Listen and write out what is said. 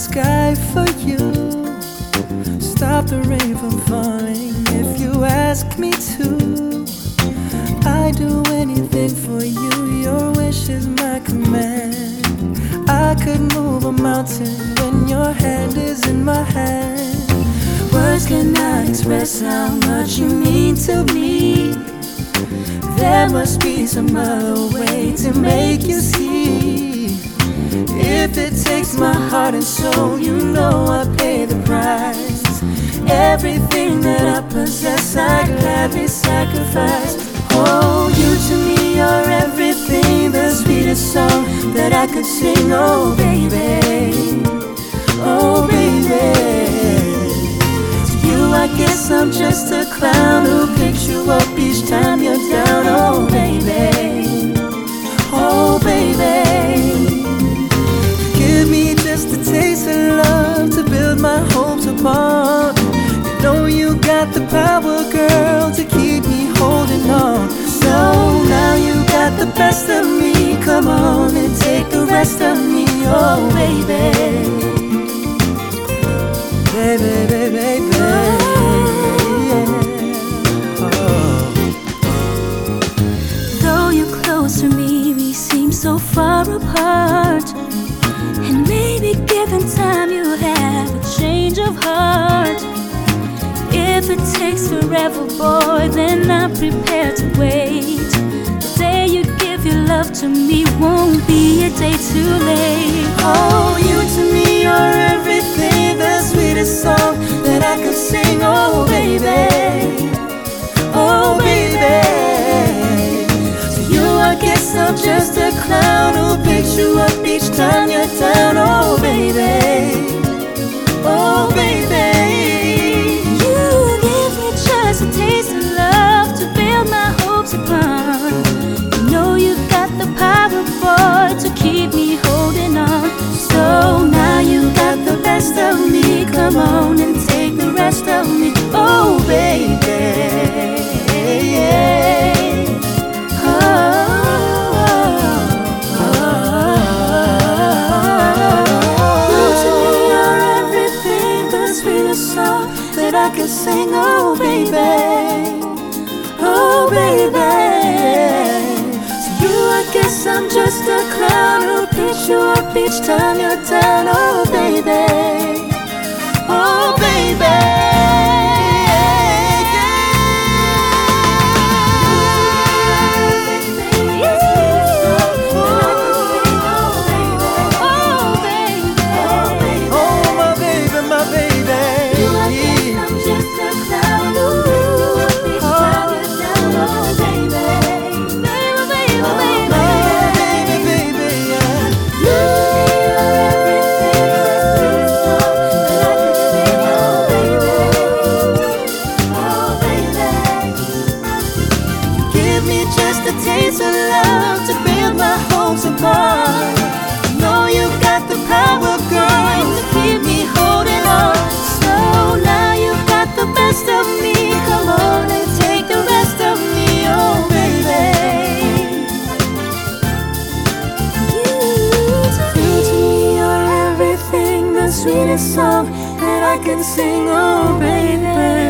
sky for you. Stop the rain from falling if you ask me to. I do anything for you, your wish is my command. I could move a mountain when your hand is in my hand. Words cannot express how much you mean to me. There must be some other way to make you see. If it takes my heart and soul, you know I pay the price. Everything that I possess, I gladly sacrifice. Oh, you to me are everything, the sweetest song that I could sing. Oh, baby, oh, baby. To you, I guess I'm just a clown who picks Come on and take the rest of me, oh baby. Baby, baby, baby. Though you're close to me, we seem so far apart. And maybe given time, you have a change of heart. If it takes forever, boy, then I'm prepared to wait. Love to me won't be a day too late. Oh, you sweetest song that I can sing, oh baby, oh baby. To you, I guess I'm just a clown who picks you up each time you're down. Oh, baby. Oh, Give me just a taste of love to build my hopes upon. You know you got the power, girl, to keep me holding on. So now you got the best of me. Come on and take the rest of me, oh baby. You to me are everything, the sweetest song that I can sing, oh baby.